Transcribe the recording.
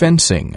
fencing.